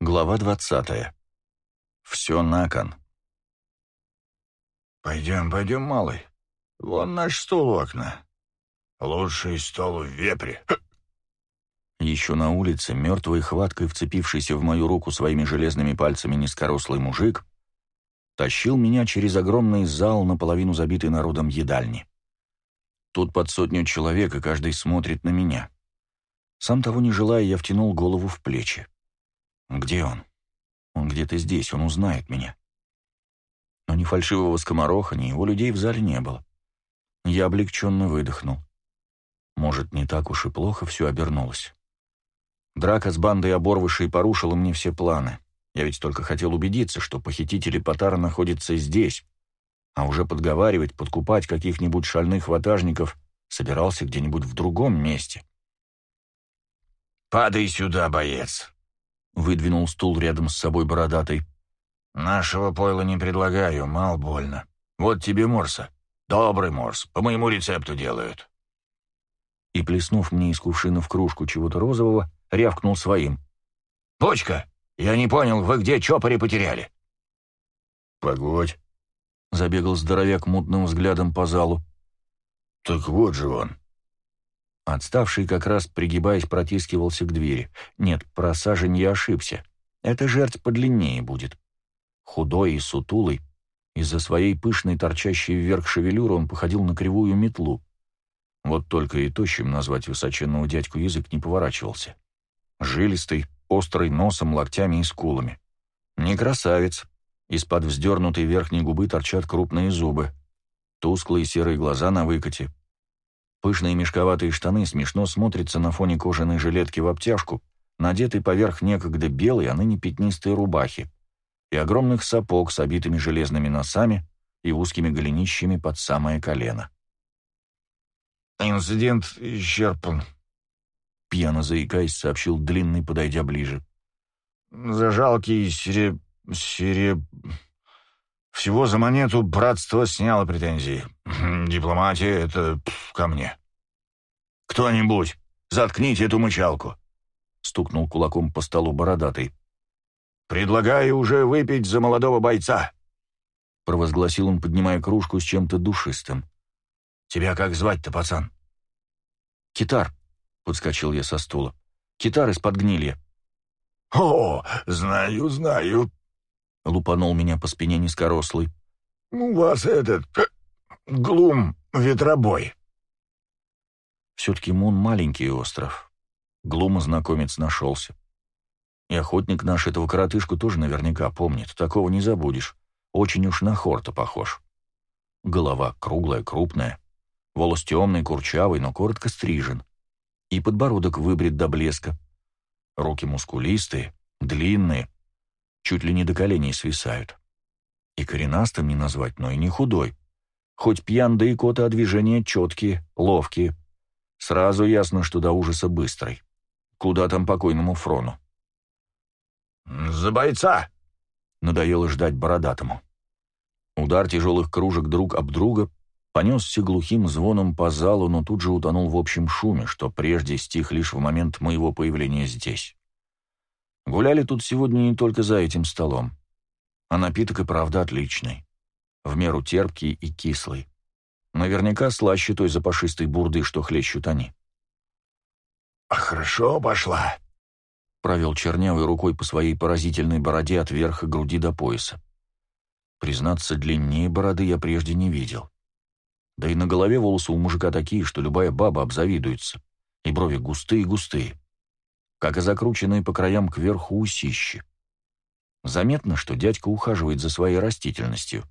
Глава двадцатая. Все на кон. «Пойдем, пойдем, малый. Вон наш стол у окна. Лучший стол в вепре». Еще на улице, мертвой хваткой вцепившийся в мою руку своими железными пальцами низкорослый мужик, тащил меня через огромный зал, наполовину забитый народом едальни. Тут под сотню человек, и каждый смотрит на меня. Сам того не желая, я втянул голову в плечи. Где он? Он где-то здесь, он узнает меня. Но ни фальшивого скомороха, ни его людей в зале не было. Я облегченно выдохнул. Может, не так уж и плохо все обернулось. Драка с бандой оборвышей порушила мне все планы. Я ведь только хотел убедиться, что похитители Потара находятся здесь, а уже подговаривать, подкупать каких-нибудь шальных ватажников собирался где-нибудь в другом месте. «Падай сюда, боец!» Выдвинул стул рядом с собой бородатый. «Нашего пойла не предлагаю, мал больно. Вот тебе морса. Добрый морс, по моему рецепту делают». И, плеснув мне из кувшина в кружку чего-то розового, рявкнул своим. «Бочка, я не понял, вы где чопори потеряли?» «Погодь», — забегал здоровяк мутным взглядом по залу. «Так вот же он». Отставший как раз, пригибаясь, протискивался к двери. Нет, про сажень я ошибся. Эта жертв подлиннее будет. Худой и сутулый. Из-за своей пышной, торчащей вверх шевелюры он походил на кривую метлу. Вот только и тощим назвать высоченного дядьку язык не поворачивался. Жилистый, острый носом, локтями и скулами. Не красавец. Из-под вздернутой верхней губы торчат крупные зубы. Тусклые серые глаза на выкате, Пышные мешковатые штаны смешно смотрятся на фоне кожаной жилетки в обтяжку, надетой поверх некогда белой, а ныне пятнистой рубахи, и огромных сапог с обитыми железными носами и узкими голенищами под самое колено. «Инцидент исчерпан», — пьяно заикаясь, сообщил Длинный, подойдя ближе. «За жалкий сереб... сереб... Всего за монету братство сняло претензии. Дипломатия — это ко мне. «Кто-нибудь, заткните эту мычалку!» — стукнул кулаком по столу бородатый. «Предлагаю уже выпить за молодого бойца!» — провозгласил он, поднимая кружку с чем-то душистым. «Тебя как звать-то, пацан?» «Китар», — подскочил я со стула. «Китар из-под гнилья». «О, знаю, знаю», лупанул меня по спине низкорослый. «У вас этот... глум ветробой». Все-таки Мун — маленький остров. Глума знакомец нашелся. И охотник наш этого коротышку тоже наверняка помнит. Такого не забудешь. Очень уж на Хорта похож. Голова круглая, крупная. Волос темный, курчавый, но коротко стрижен. И подбородок выбрит до блеска. Руки мускулистые, длинные, чуть ли не до коленей свисают. И коренастым не назвать, но и не худой. Хоть пьян, да и коты, а движения четкие, ловкие. Сразу ясно, что до ужаса быстрый. Куда там покойному Фрону? «За бойца!» — надоело ждать бородатому. Удар тяжелых кружек друг об друга понесся глухим звоном по залу, но тут же утонул в общем шуме, что прежде стих лишь в момент моего появления здесь. Гуляли тут сегодня не только за этим столом. А напиток и правда отличный. В меру терпкий и кислый. Наверняка слаще той запашистой бурды, что хлещут они. «А хорошо пошла», — провел чернявой рукой по своей поразительной бороде от верха груди до пояса. Признаться, длиннее бороды я прежде не видел. Да и на голове волосы у мужика такие, что любая баба обзавидуется. И брови густые-густые как и закрученные по краям кверху усищи. Заметно, что дядька ухаживает за своей растительностью.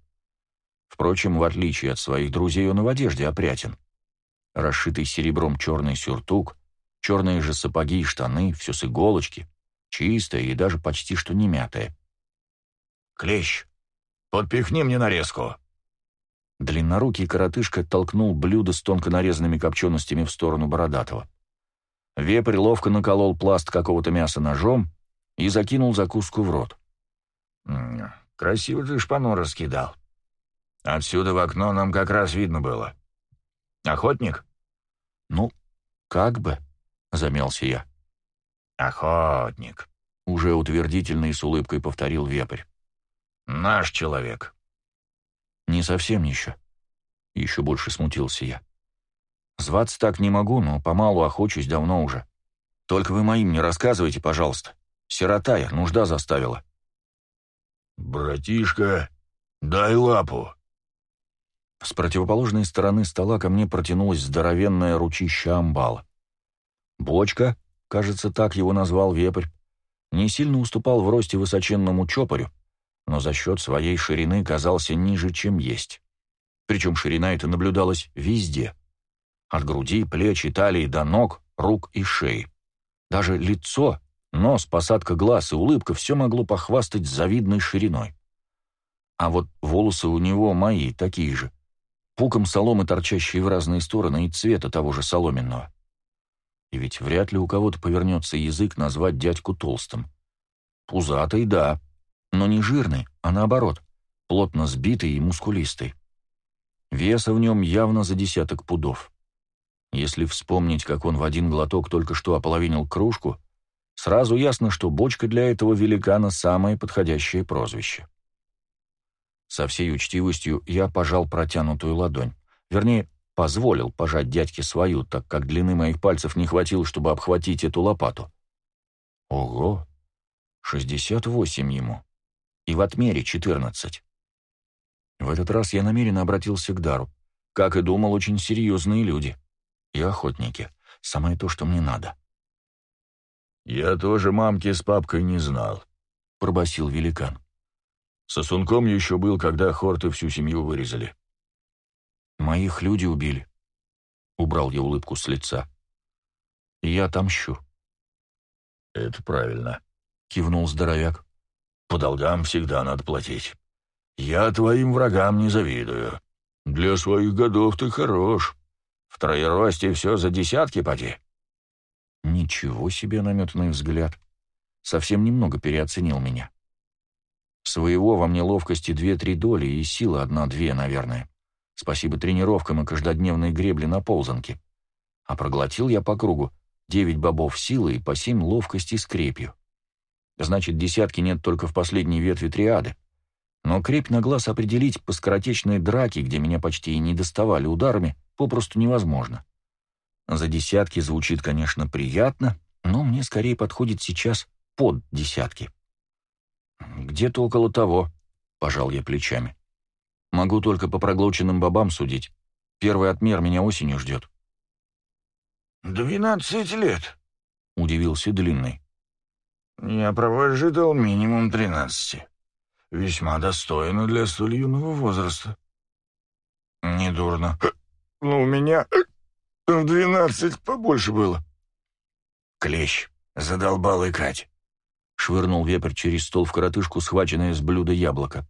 Впрочем, в отличие от своих друзей, он и в одежде опрятен. Расшитый серебром черный сюртук, черные же сапоги и штаны, все с иголочки, чистое и даже почти что не мятое. «Клещ, подпихни мне нарезку!» Длиннорукий коротышка толкнул блюдо с тонко нарезанными копченостями в сторону Бородатого. Вепрь ловко наколол пласт какого-то мяса ножом и закинул закуску в рот. «Красиво ты шпану раскидал. Отсюда в окно нам как раз видно было. Охотник?» «Ну, как бы», — замялся я. «Охотник», Уже утвердительно и с улыбкой повторил вепрь. «Наш человек». «Не совсем еще». Еще больше смутился я. «Зваться так не могу, но помалу охочусь давно уже. Только вы моим не рассказывайте, пожалуйста. Сирота я, нужда заставила». «Братишка, дай лапу». С противоположной стороны стола ко мне протянулась здоровенная ручища амбала. Бочка, кажется, так его назвал вепрь, не сильно уступал в росте высоченному чопорю, но за счет своей ширины казался ниже, чем есть. Причем ширина эта наблюдалась везде. От груди, плеч и талии до ног, рук и шеи. Даже лицо, нос, посадка глаз и улыбка все могло похвастать завидной шириной. А вот волосы у него мои, такие же, пуком соломы, торчащие в разные стороны, и цвета того же соломенного. И ведь вряд ли у кого-то повернется язык назвать дядьку толстым. Пузатый, да, но не жирный, а наоборот, плотно сбитый и мускулистый. Веса в нем явно за десяток пудов. Если вспомнить, как он в один глоток только что ополовинил кружку, сразу ясно, что бочка для этого великана самое подходящее прозвище. Со всей учтивостью я пожал протянутую ладонь. Вернее, позволил пожать дядьке свою, так как длины моих пальцев не хватило, чтобы обхватить эту лопату. Ого! Шестьдесят восемь ему. И в отмере четырнадцать. В этот раз я намеренно обратился к Дару. Как и думал, очень серьезные люди. И охотники. Самое то, что мне надо. «Я тоже мамки с папкой не знал», — пробасил великан. Сосунком еще был, когда хорты всю семью вырезали. «Моих люди убили», — убрал я улыбку с лица. «Я отомщу». «Это правильно», — кивнул здоровяк. «По долгам всегда надо платить. Я твоим врагам не завидую. Для своих годов ты хорош. В все за десятки поди». «Ничего себе наметанный взгляд. Совсем немного переоценил меня». Своего во мне ловкости две-три доли и сила одна-две, наверное. Спасибо тренировкам и каждодневной гребле на ползанке. А проглотил я по кругу девять бобов силы и по семь ловкости с крепью. Значит, десятки нет только в последней ветви триады. Но крепь на глаз определить по скоротечной драке, где меня почти и не доставали ударами, попросту невозможно. За десятки звучит, конечно, приятно, но мне скорее подходит сейчас под десятки. «Где-то около того», — пожал я плечами. «Могу только по проглоченным бобам судить. Первый отмер меня осенью ждет». «Двенадцать лет», — удивился Длинный. «Я провожидал минимум тринадцати. Весьма достойно для столь юного возраста». «Недурно. Но у меня в двенадцать побольше было». «Клещ, задолбал икать. Швырнул вепрь через стол в коротышку, схваченное с блюда яблоко.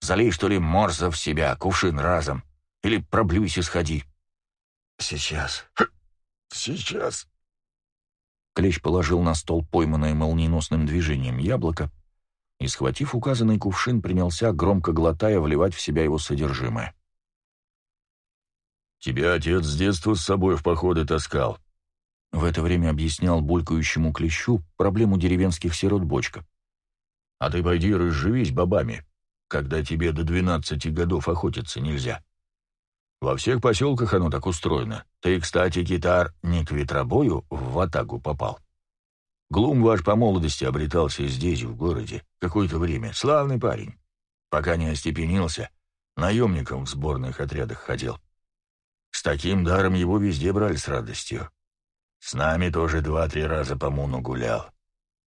«Залей, что ли, морса в себя, кувшин разом. Или проблюйся, сходи». «Сейчас. Сейчас». Клещ положил на стол пойманное молниеносным движением яблоко и, схватив указанный кувшин, принялся, громко глотая, вливать в себя его содержимое. «Тебя отец с детства с собой в походы таскал», в это время объяснял булькающему клещу проблему деревенских сирот бочка. «А ты пойди разживись бабами, когда тебе до двенадцати годов охотиться нельзя. Во всех поселках оно так устроено. Ты, кстати, китар, не к ветробою в ватагу попал. Глум ваш по молодости обретался здесь, в городе, какое-то время. Славный парень. Пока не остепенился, наемником в сборных отрядах ходил. С таким даром его везде брали с радостью. С нами тоже два-три раза по Муну гулял.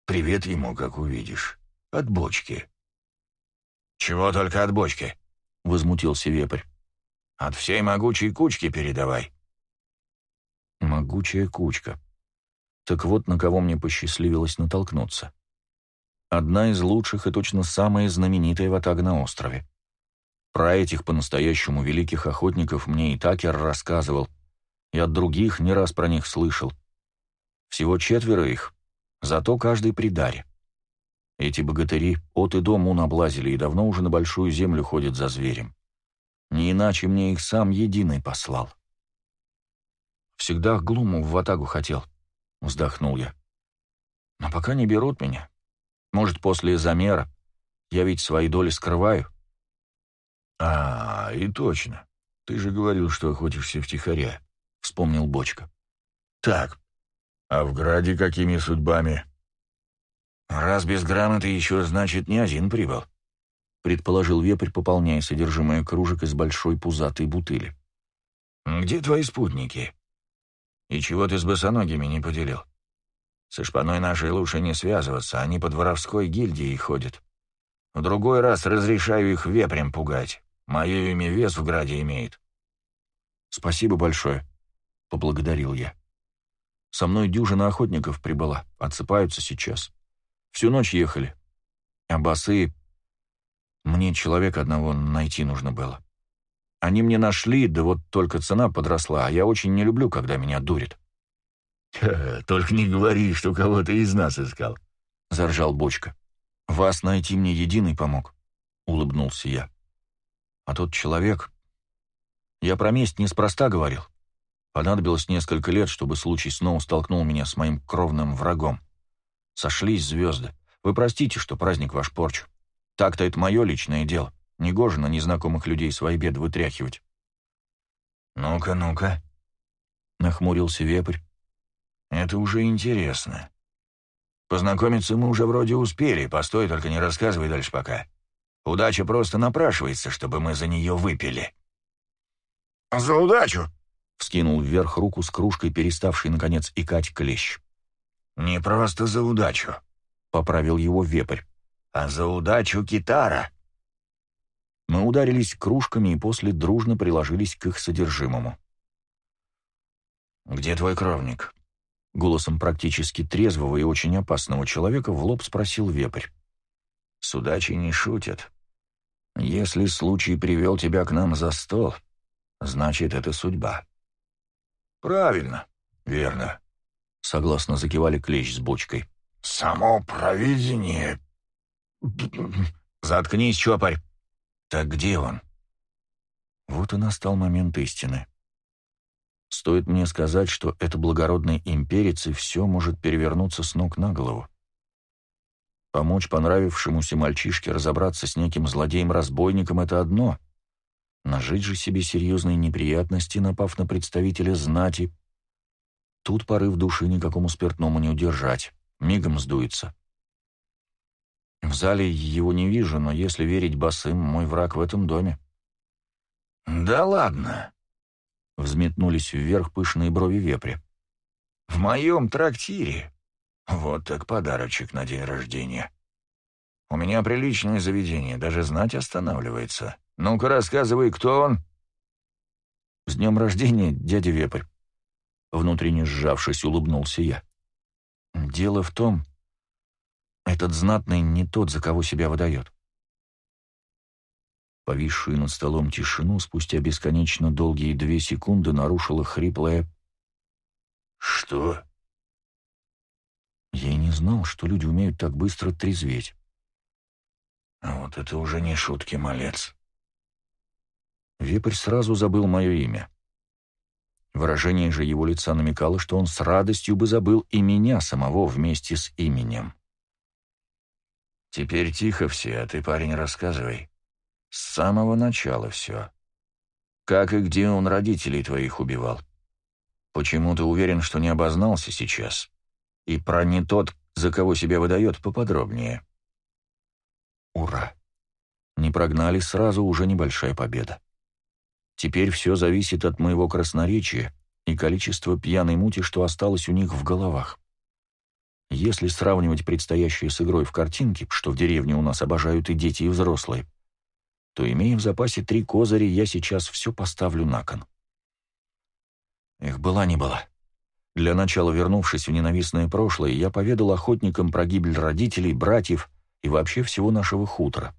Привет ему, как увидишь. От бочки». «Чего только от бочки?» — возмутился вепрь. «От всей могучей кучки передавай». «Могучая кучка. Так вот, на кого мне посчастливилось натолкнуться. Одна из лучших и точно самая знаменитая ватага на острове. Про этих по-настоящему великих охотников мне и Такер рассказывал, и от других не раз про них слышал. Всего четверо их, зато каждый при даре. Эти богатыри от и до мун облазили и давно уже на большую землю ходят за зверем. Не иначе мне их сам единый послал. Всегда Глуму в ватагу хотел, вздохнул я. Но пока не берут меня, Может, после замера. Я ведь свои доли скрываю. «А, и точно. Ты же говорил, что охотишься втихаря», — вспомнил Бочка. «Так, а в Граде какими судьбами?» «Раз без грамоты еще, значит, не один прибыл», — предположил вепрь, пополняя содержимое кружек из большой пузатой бутыли. «Где твои спутники? И чего ты с босоногими не поделил? Со шпаной нашей лучше не связываться, они под воровской гильдией ходят. В другой раз разрешаю их вепрем пугать. Мое имя вес в граде имеет». «Спасибо большое», — поблагодарил я. «Со мной дюжина охотников прибыла, отсыпаются сейчас. Всю ночь ехали. А басы... Мне человека одного найти нужно было. Они мне нашли, да вот только цена подросла, а я очень не люблю, когда меня дурит». «Только не говори, что кого-то из нас искал», — заржал Бочка. «Вас найти мне единый помог», — улыбнулся я. «А тот человек... Я про месть неспроста говорил. Понадобилось несколько лет, чтобы случай снова столкнул меня с моим кровным врагом. Сошлись звезды. Вы простите, что праздник ваш порчу. Так-то это мое личное дело. Негоже на незнакомых людей свои беды вытряхивать. «Ну-ка, ну-ка», — нахмурился вепрь. «Это уже интересно. Познакомиться мы уже вроде успели, постой, только не рассказывай дальше пока. Удача просто напрашивается, чтобы мы за нее выпили». «За удачу!» — вскинул вверх руку с кружкой, переставший, наконец, икать клещ. «Не просто за удачу», — поправил его вепрь, — «а за удачу китара». Мы ударились кружками и после дружно приложились к их содержимому. «Где твой кровник?» Голосом практически трезвого и очень опасного человека в лоб спросил вепрь. «С удачей не шутят. Если случай привел тебя к нам за стол, значит, это судьба». «Правильно, верно», Согласно закивали клещ с бочкой. «Само провидение...» «Заткнись, чопарь!» «Так где он?» Вот и настал момент истины. Стоит мне сказать, что это благородный имперец, и все может перевернуться с ног на голову. Помочь понравившемуся мальчишке разобраться с неким злодеем-разбойником — это одно. Нажить же себе серьезные неприятности, напав на представителя знати — Тут порыв души никакому спиртному не удержать. Мигом сдуется. В зале его не вижу, но если верить босым, мой враг в этом доме. «Да ладно!» — взметнулись вверх пышные брови вепря. «В моем трактире. Вот так подарочек на день рождения. У меня приличное заведение, даже знать останавливается. Ну-ка, рассказывай, кто он?» «С днем рождения, дядя Вепрь!» Внутренне сжавшись, улыбнулся я. «Дело в том, этот знатный не тот, за кого себя выдает». Повисшую над столом тишину спустя бесконечно долгие две секунды нарушила хриплое «Что?» Я и не знал, что люди умеют так быстро трезветь. А вот это уже не шутки, малец. Вепрь сразу забыл мое имя. Выражение же его лица намекало, что он с радостью бы забыл и меня самого вместе с именем. «Теперь тихо все, а ты, парень, рассказывай. С самого начала все. Как и где он родителей твоих убивал? Почему ты уверен, что не обознался сейчас? И про не тот, за кого себя выдает, поподробнее». «Ура!» Не прогнали сразу уже небольшая победа. Теперь все зависит от моего красноречия и количества пьяной мути, что осталось у них в головах. Если сравнивать предстоящее с игрой в картинки, что в деревне у нас обожают и дети, и взрослые, то, имея в запасе три козыря, я сейчас все поставлю на кон. Их была не была. Для начала, вернувшись в ненавистное прошлое, я поведал охотникам про гибель родителей, братьев и вообще всего нашего хутора.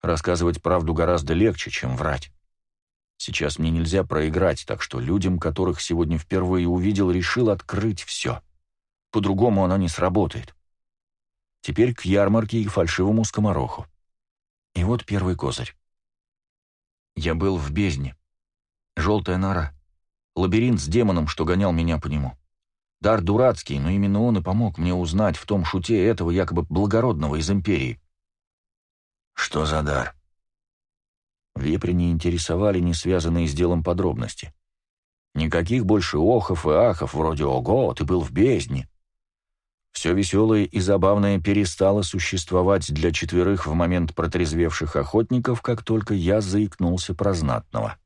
Рассказывать правду гораздо легче, чем врать. Сейчас мне нельзя проиграть, так что людям, которых сегодня впервые увидел, решил открыть все. По-другому она не сработает. Теперь к ярмарке и фальшивому скомороху. И вот первый козырь. Я был в бездне. Желтая нора. Лабиринт с демоном, что гонял меня по нему. Дар дурацкий, но именно он и помог мне узнать в том шуте этого якобы благородного из империи. Что за дар? Вепри не интересовали не связанные с делом подробности. Никаких больше охов и ахов, вроде «Ого, ты был в бездне». Все веселое и забавное перестало существовать для четверых в момент протрезвевших охотников, как только я заикнулся про знатного.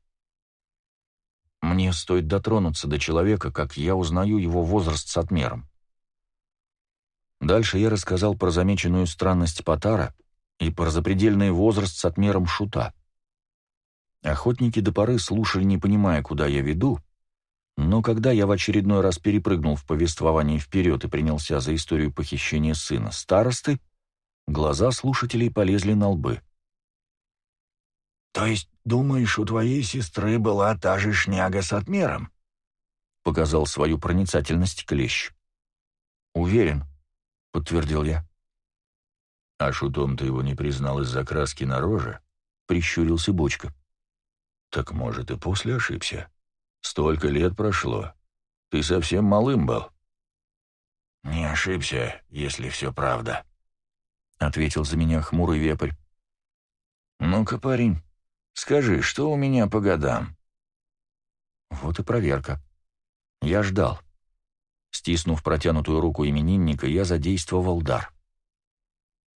Мне стоит дотронуться до человека, как я узнаю его возраст с отмером. Дальше я рассказал про замеченную странность Потара и про запредельный возраст с отмером Шута. Охотники до поры слушали, не понимая, куда я веду, но когда я в очередной раз перепрыгнул в повествовании вперед и принялся за историю похищения сына старосты, глаза слушателей полезли на лбы. «То есть, думаешь, у твоей сестры была та же шняга с отмером?» — показал свою проницательность Клещ. «Уверен», — подтвердил я. «А шутом ты его не признал из-за краски на роже?» — прищурился Бочка. «Так, может, и после ошибся. Столько лет прошло. Ты совсем малым был». «Не ошибся, если все правда», — ответил за меня хмурый вепрь. «Ну-ка, парень, Скажи, что у меня по годам?» Вот и проверка. Я ждал. Стиснув протянутую руку именинника, я задействовал дар.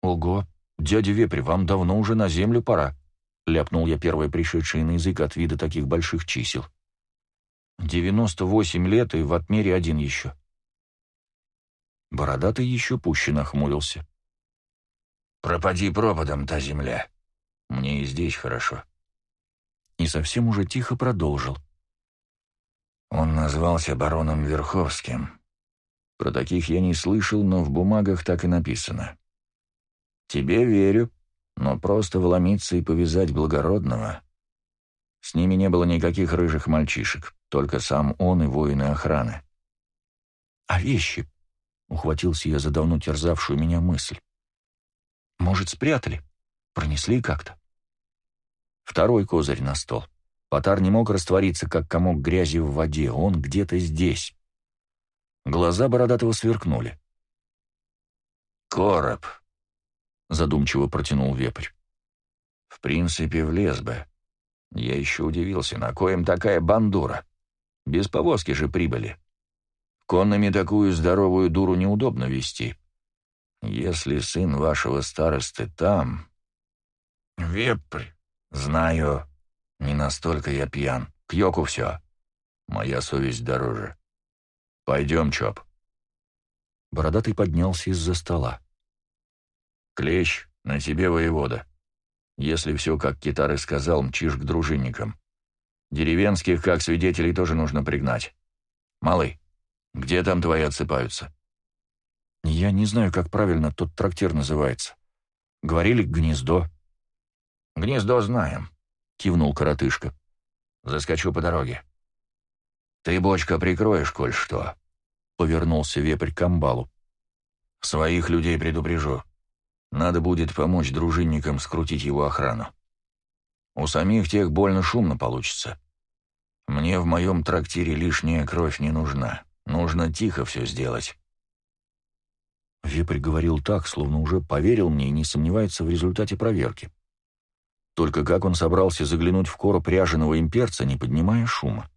«Ого, дядя Вепрь, вам давно уже на землю пора», — ляпнул я первое пришедшее на язык от вида таких больших чисел. «Девяносто восемь лет и в отмере один еще». Бородатый еще пуще нахмурился. «Пропади пропадом та земля. Мне и здесь хорошо» и совсем уже тихо продолжил. Он назвался бароном Верховским. Про таких я не слышал, но в бумагах так и написано. Тебе верю, но просто вломиться и повязать благородного. С ними не было никаких рыжих мальчишек, только сам он и воины охраны. А вещи? Ухватился я за давно терзавшую меня мысль. Может, спрятали? Пронесли как-то? Второй козырь на стол. Потар не мог раствориться, как комок грязи в воде. Он где-то здесь. Глаза Бородатого сверкнули. «Короб», — задумчиво протянул вепрь. «В принципе, влез бы. Я еще удивился, на коем такая бандура. Без повозки же прибыли. Конными такую здоровую дуру неудобно вести. Если сын вашего старосты там...» «Вепрь, «Знаю, не настолько я пьян. К йоку все. Моя совесть дороже. Пойдем, Чоп». Бородатый поднялся из-за стола. «Клещ, на тебе воевода. Если все, как Китары сказал, мчишь к дружинникам. Деревенских, как свидетелей, тоже нужно пригнать. Малый, где там твои отсыпаются?» «Я не знаю, как правильно тот трактир называется. Говорили «гнездо». «Гнездо знаем», — кивнул коротышка. «Заскочу по дороге». «Ты, бочка, прикроешь, коль что», — повернулся вепрь к амбалу. «Своих людей предупрежу. Надо будет помочь дружинникам скрутить его охрану. У самих тех больно шумно получится. Мне в моем трактире лишняя кровь не нужна. Нужно тихо все сделать». Вепрь говорил так, словно уже поверил мне и не сомневается в результате проверки. Только как он собрался заглянуть в короб ряженого имперца, не поднимая шума?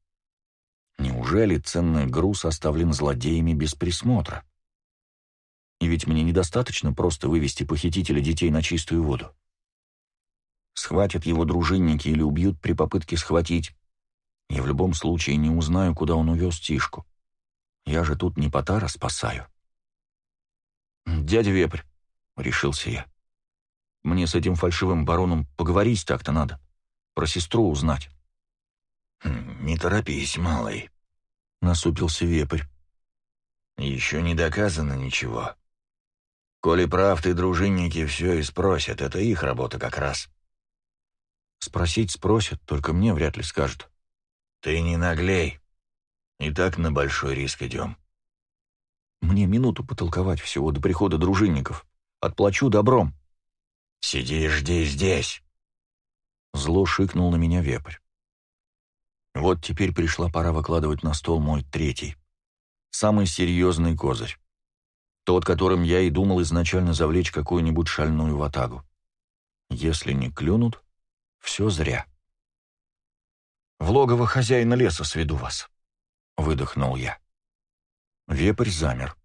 Неужели ценный груз оставлен злодеями без присмотра? И ведь мне недостаточно просто вывести похитителя детей на чистую воду. Схватят его дружинники или убьют при попытке схватить. Я в любом случае не узнаю, куда он увез Тишку. Я же тут не Потара спасаю. «Дядя Вепрь», — решился я, мне с этим фальшивым бароном поговорить так-то надо. Про сестру узнать. Хм, «Не торопись, малый», — насупился вепрь. «Еще не доказано ничего. Коли прав ты, дружинники все и спросят, это их работа как раз». «Спросить спросят, только мне вряд ли скажут». «Ты не наглей. И так на большой риск идем». «Мне минуту потолковать всего до прихода дружинников. Отплачу добром». «Сиди и жди здесь!» Зло шикнул на меня вепрь. Вот теперь пришла пора выкладывать на стол мой третий. самый серьезный козырь. Тот, которым я и думал изначально завлечь какую-нибудь шальную ватагу. Если не клюнут, все зря. «В логово хозяина леса сведу вас», — выдохнул я. Вепрь замер.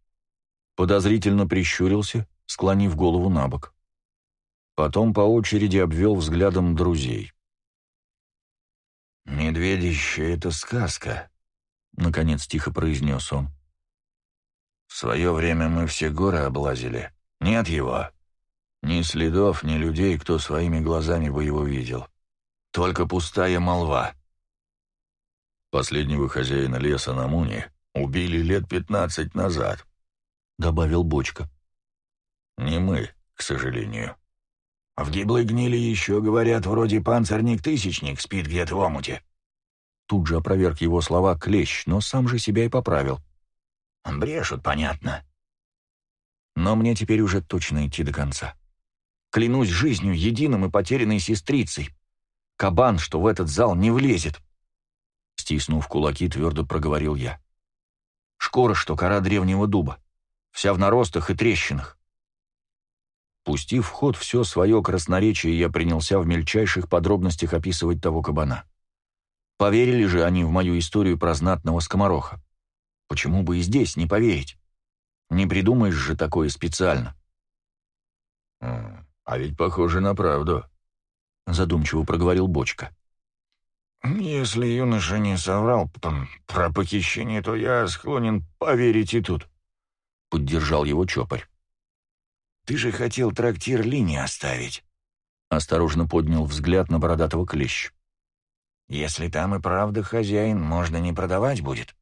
Подозрительно прищурился, склонив голову на бок. Потом по очереди обвел взглядом друзей. «Медведище — это сказка», — наконец тихо произнес он. «В свое время мы все горы облазили. Нет его. Ни следов, ни людей, кто своими глазами бы его видел. Только пустая молва». Последнего хозяина леса на Муне убили лет пятнадцать назад, — добавил Бочка. Не мы, к сожалению. В гиблой гнили еще, говорят, вроде панцирник-тысячник спит где-то в омуте. Тут же опроверг его слова Клещ, но сам же себя и поправил. Брешут, понятно. Но мне теперь уже точно идти до конца. Клянусь жизнью единым и потерянной сестрицей. Кабан, что в этот зал не влезет. Стиснув кулаки, твердо проговорил я. Шкура, что кора древнего дуба. Вся в наростах и трещинах. Пустив в ход все свое красноречие, я принялся в мельчайших подробностях описывать того кабана. Поверили же они в мою историю про знатного скомороха. Почему бы и здесь не поверить? Не придумаешь же такое специально. «А ведь похоже на правду», — задумчиво проговорил Бочка. «Если юноша не соврал про похищение, то я склонен поверить и тут», — поддержал его Чопарь. «Ты же хотел трактир линии оставить», — осторожно поднял взгляд на бородатого клещ. «Если там и правда хозяин, можно не продавать будет.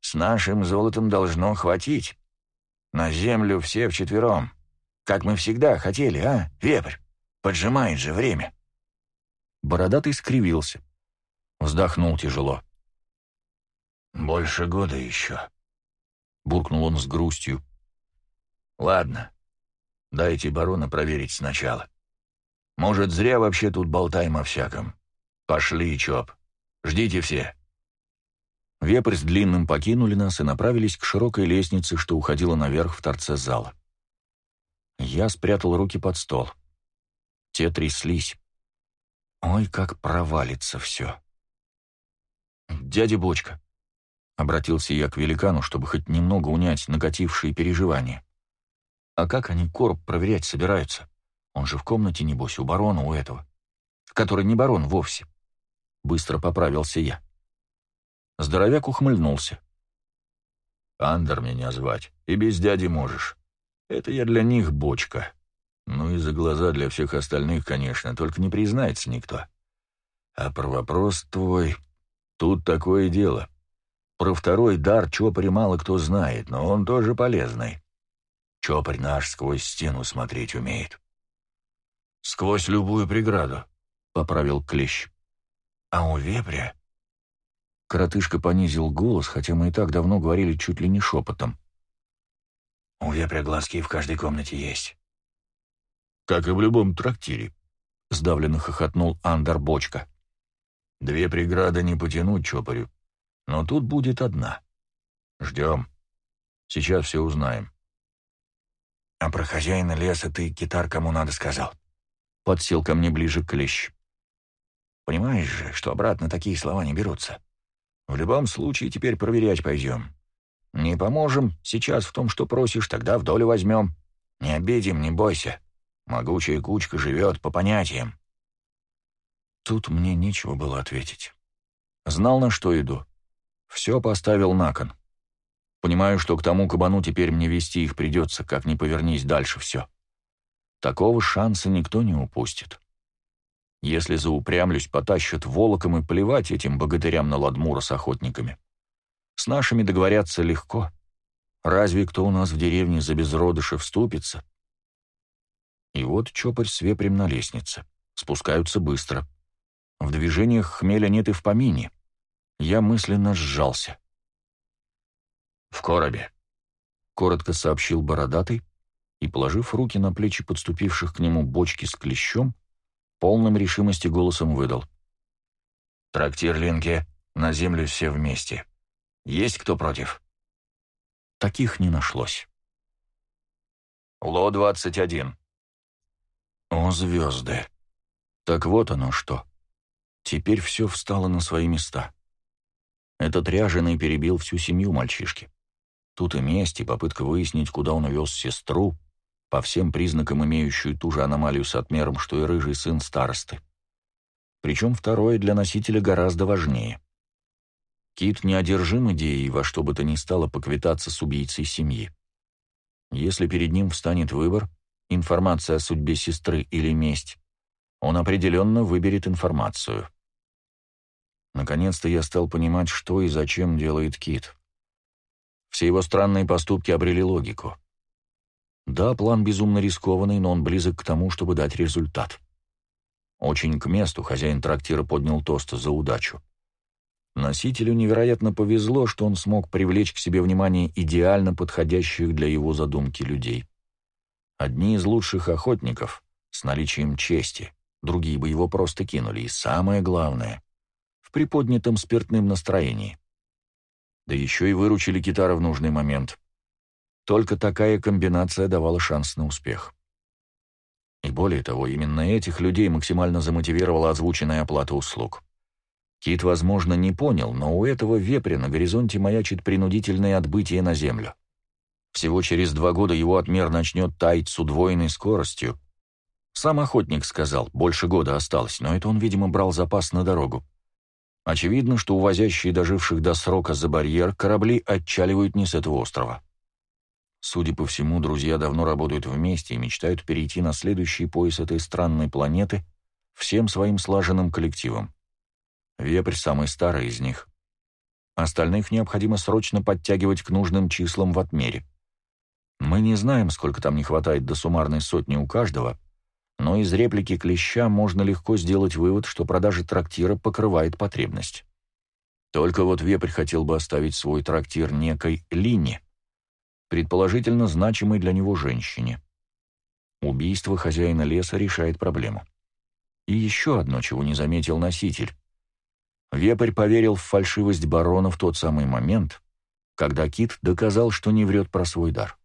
С нашим золотом должно хватить. На землю все вчетвером, как мы всегда хотели, а, вепрь? Поджимает же время». Бородатый скривился. Вздохнул тяжело. «Больше года еще», — буркнул он с грустью. «Ладно, дайте барона проверить сначала. Может, зря вообще тут болтаем о всяком. Пошли, Чоп. Ждите все». Вепрь с длинным покинули нас и направились к широкой лестнице, что уходила наверх в торце зала. Я спрятал руки под стол. Те тряслись. Ой, как провалится все. «Дядя Бочка», — обратился я к великану, чтобы хоть немного унять накатившие переживания. «А как они короб проверять собираются? Он же в комнате, небось, у барона, у этого. Который не барон вовсе». Быстро поправился я. Здоровяк ухмыльнулся. «Андер меня звать, и без дяди можешь. Это я для них бочка. Ну и за глаза для всех остальных, конечно, только не признается никто. А про вопрос твой Тут такое дело. Про второй дар Чопарь мало кто знает, но он тоже полезный. Чопарь наш сквозь стену смотреть умеет. «Сквозь любую преграду», — поправил Клещ. «А у вепря?» Коротышка понизил голос, хотя мы и так давно говорили чуть ли не шепотом. «У вепря глазки в каждой комнате есть». «Как и в любом трактире», — сдавленно хохотнул Андер Бочка. Две преграды не потянуть чопорю, но тут будет одна. Ждем. Сейчас все узнаем. А про хозяина леса ты, китар, кому надо сказал? Подсел ко мне ближе клещ. Понимаешь же, что обратно такие слова не берутся. В любом случае теперь проверять пойдем. Не поможем сейчас в том, что просишь, тогда в долю возьмем. Не обидим, не бойся. Могучая кучка живет по понятиям. Тут мне нечего было ответить. Знал, на что иду. Все поставил на кон. Понимаю, что к тому кабану теперь мне вести их придется, как ни повернись дальше все. Такого шанса никто не упустит. Если заупрямлюсь, потащат волоком и плевать этим богатырям на ладмура с охотниками. С нашими договорятся легко. Разве кто у нас в деревне за безродыша вступится? И вот чопарь с вепрем на лестнице. Спускаются быстро. В движениях хмеля нет и в помине. Я мысленно сжался. «В коробе», — коротко сообщил бородатый, и, положив руки на плечи подступивших к нему бочки с клещом, полным решимости голосом выдал. «Трактир Линке, на землю все вместе. Есть кто против?» Таких не нашлось. Ло-21. О, звезды! Так вот оно что. Теперь все встало на свои места. Этот ряженый перебил всю семью мальчишки. Тут и месть, и попытка выяснить, куда он увез сестру, по всем признакам имеющую ту же аномалию с отмером, что и рыжий сын старосты. Причем второе для носителя гораздо важнее. Кит неодержим идеей во что бы то ни стало поквитаться с убийцей семьи. Если перед ним встанет выбор, информация о судьбе сестры или месть, он определенно выберет информацию. Наконец-то я стал понимать, что и зачем делает Кит. Все его странные поступки обрели логику. Да, план безумно рискованный, но он близок к тому, чтобы дать результат. Очень к месту хозяин трактира поднял тост за удачу. Носителю невероятно повезло, что он смог привлечь к себе внимание идеально подходящих для его задумки людей. Одни из лучших охотников с наличием чести, другие бы его просто кинули, и самое главное — в приподнятом спиртным настроении. Да еще и выручили китара в нужный момент. Только такая комбинация давала шанс на успех. И более того, именно этих людей максимально замотивировала озвученная оплата услуг. Кит, возможно, не понял, но у этого вепря на горизонте маячит принудительное отбытие на Землю. Всего через два года его отмер начнет таять с удвоенной скоростью. Сам охотник сказал, больше года осталось, но это он, видимо, брал запас на дорогу. Очевидно, что увозящие доживших до срока за барьер корабли отчаливают не с этого острова. Судя по всему, друзья давно работают вместе и мечтают перейти на следующий пояс этой странной планеты всем своим слаженным коллективом. Вепрь самый старый из них. Остальных необходимо срочно подтягивать к нужным числам в отмере. Мы не знаем, сколько там не хватает до суммарной сотни у каждого, но из реплики клеща можно легко сделать вывод, что продажа трактира покрывает потребность. Только вот вепрь хотел бы оставить свой трактир некой Лине, предположительно значимой для него женщине. Убийство хозяина леса решает проблему. И еще одно, чего не заметил носитель. Вепрь поверил в фальшивость барона в тот самый момент, когда Кит доказал, что не врет про свой дар.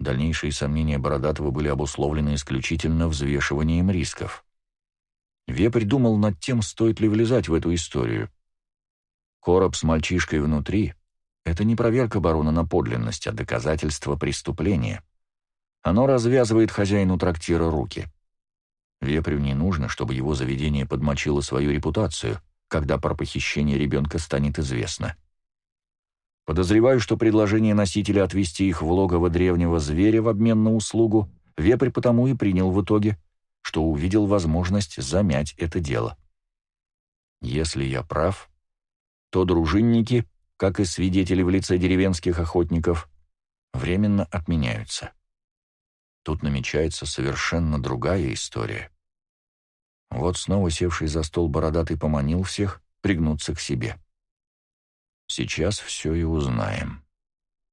Дальнейшие сомнения Бородатого были обусловлены исключительно взвешиванием рисков. Вепрь думал над тем, стоит ли влезать в эту историю. Короб с мальчишкой внутри — это не проверка барона на подлинность, а доказательство преступления. Оно развязывает хозяину трактира руки. Вепрю не нужно, чтобы его заведение подмочило свою репутацию, когда про похищение ребенка станет известно. Подозреваю, что предложение носителя отвезти их в логово древнего зверя в обмен на услугу вепрь потому и принял в итоге, что увидел возможность замять это дело. Если я прав, то дружинники, как и свидетели в лице деревенских охотников, временно отменяются. Тут намечается совершенно другая история. Вот снова севший за стол бородатый поманил всех пригнуться к себе. Сейчас все и узнаем.